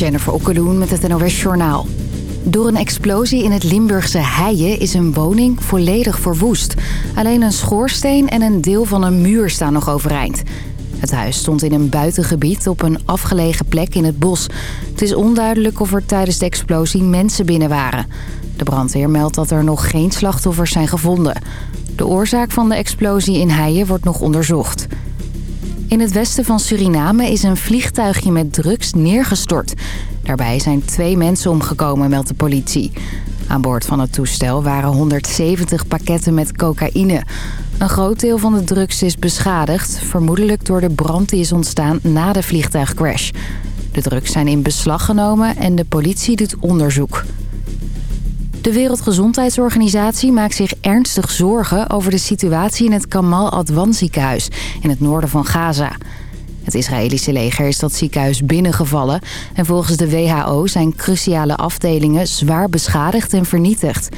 Jennifer Okkeloen met het NOS Journaal. Door een explosie in het Limburgse Heijen is een woning volledig verwoest. Alleen een schoorsteen en een deel van een muur staan nog overeind. Het huis stond in een buitengebied op een afgelegen plek in het bos. Het is onduidelijk of er tijdens de explosie mensen binnen waren. De brandweer meldt dat er nog geen slachtoffers zijn gevonden. De oorzaak van de explosie in Heijen wordt nog onderzocht. In het westen van Suriname is een vliegtuigje met drugs neergestort. Daarbij zijn twee mensen omgekomen, meldt de politie. Aan boord van het toestel waren 170 pakketten met cocaïne. Een groot deel van de drugs is beschadigd, vermoedelijk door de brand die is ontstaan na de vliegtuigcrash. De drugs zijn in beslag genomen en de politie doet onderzoek. De Wereldgezondheidsorganisatie maakt zich ernstig zorgen over de situatie in het Kamal Adwan ziekenhuis in het noorden van Gaza. Het Israëlische leger is dat ziekenhuis binnengevallen en volgens de WHO zijn cruciale afdelingen zwaar beschadigd en vernietigd.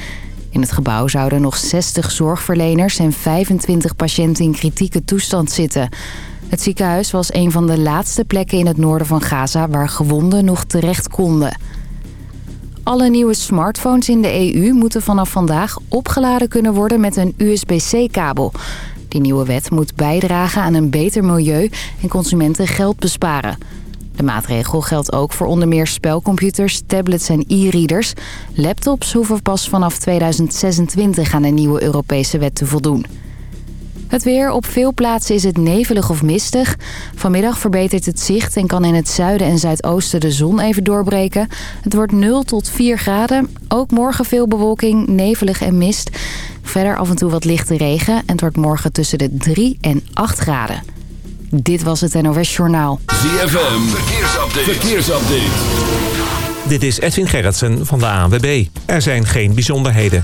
In het gebouw zouden nog 60 zorgverleners en 25 patiënten in kritieke toestand zitten. Het ziekenhuis was een van de laatste plekken in het noorden van Gaza waar gewonden nog terecht konden. Alle nieuwe smartphones in de EU moeten vanaf vandaag opgeladen kunnen worden met een USB-C-kabel. Die nieuwe wet moet bijdragen aan een beter milieu en consumenten geld besparen. De maatregel geldt ook voor onder meer spelcomputers, tablets en e-readers. Laptops hoeven pas vanaf 2026 aan een nieuwe Europese wet te voldoen. Het weer. Op veel plaatsen is het nevelig of mistig. Vanmiddag verbetert het zicht en kan in het zuiden en zuidoosten de zon even doorbreken. Het wordt 0 tot 4 graden. Ook morgen veel bewolking, nevelig en mist. Verder af en toe wat lichte regen en het wordt morgen tussen de 3 en 8 graden. Dit was het NOS Journaal. ZFM. Verkeersupdate. Verkeersupdate. Dit is Edwin Gerritsen van de ANWB. Er zijn geen bijzonderheden.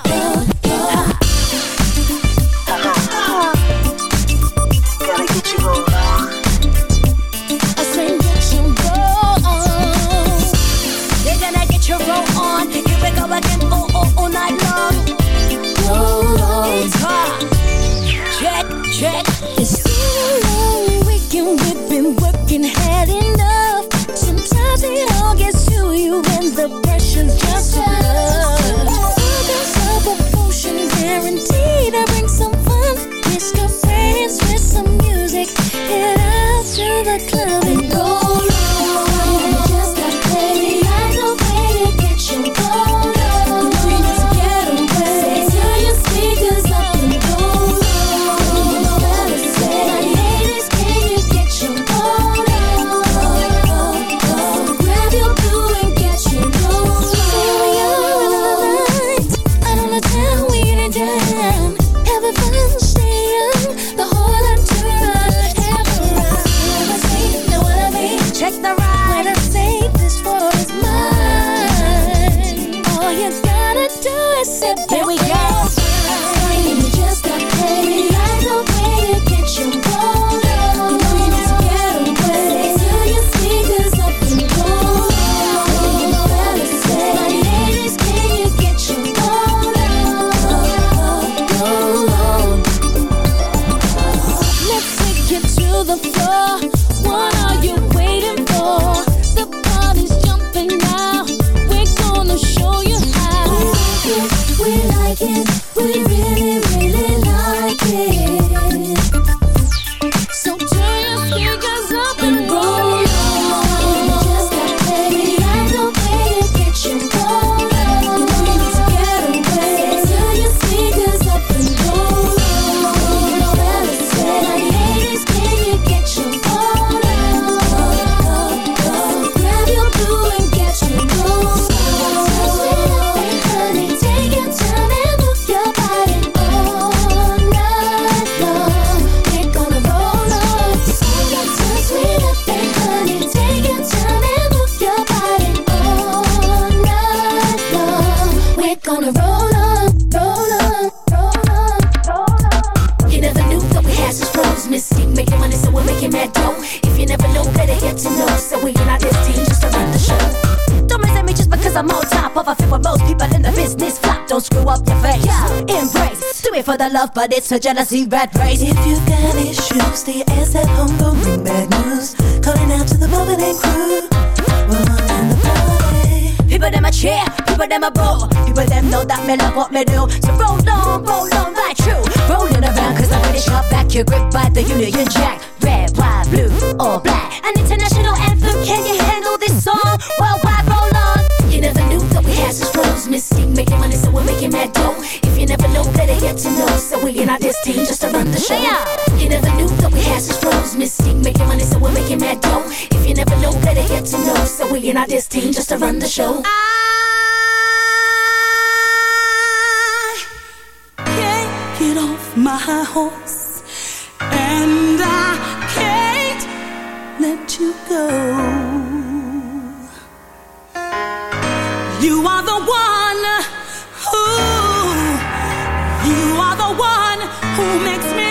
Check, a jealousy rat race. If you got issues, stay your ass at home, don't bring bad news. Calling out to the bubbling crew. We're on the party. People them a cheer, people them a boo. People them know that me love what me do. So roll on, roll on, right true. Rolling around cause I'm ready sharp back. You're gripped by the Union Jack. We in our this team just to run the show. Yeah. You never knew that we had such flows. Mystique making money, so we're making that dough. If you never know, better get to know. So we in our this team just to run the show. I can't get off my horse, and I can't let you go. You are the who makes me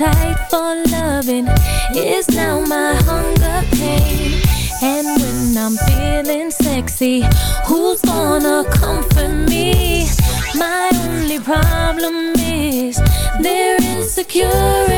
Appetite for loving is now my hunger pain. And when I'm feeling sexy, who's gonna comfort me? My only problem is their insecurity.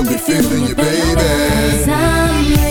be feeling your baby.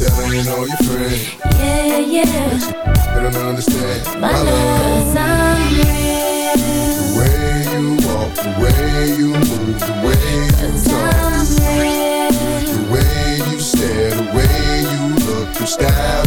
Telling all your friends? yeah, yeah. They don't understand. My love's I'm real. The way you walk, the way you move, the way you talk, the way you stare, the way you look, your style,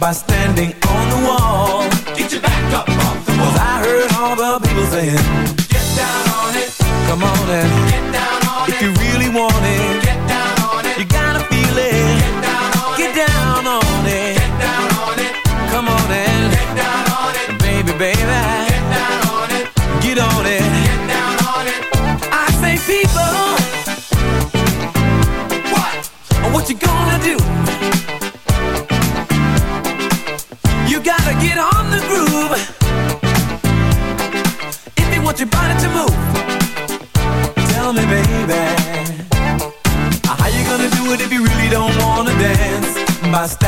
by standing on the wall. Get your back up off the wall. Cause I heard all the people saying, Get down on it. Come on and get down on if it. If you really want it, get down on it. You gotta feel it. Get down on it. Get down on it. Come on and get down on it. Baby, baby. Get on it. Get down on it. I say, people. What? What you gonna do?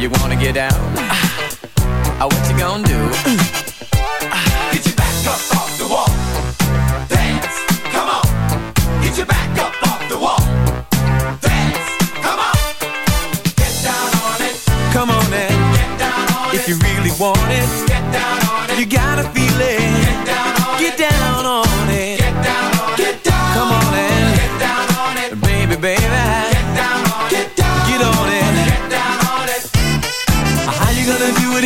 You wanna get down? Oh, what you gonna do? Get your back up off the wall. Dance, come on. Get your back up off the wall. Dance, come on. Get down on it. Come on and get down on if it. If you really want it, get down on it. You gotta feel it.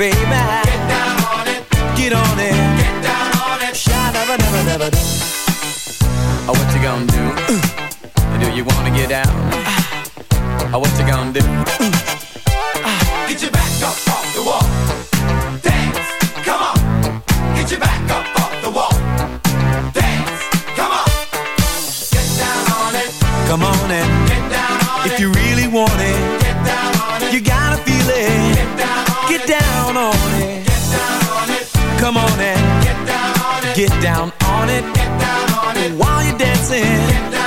Baby. Get down on it. Get on it. Get down on it. Sha-da-ba-da-ba-da-ba. Oh, what you gonna do? do you wanna get down? Oh, what you gonna do? Come on and get down on it. Get down on it. Get down on it. While you're dancing,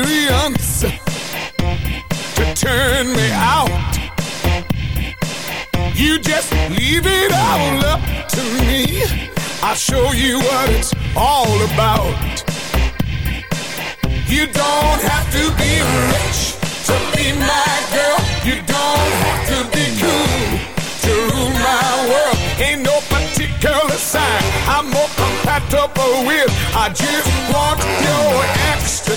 experience to turn me out. You just leave it all up to me. I'll show you what it's all about. You don't have to be rich to be my girl. You don't have to be cool to rule my world. Ain't no particular sign I'm more compatible with. I just want your extra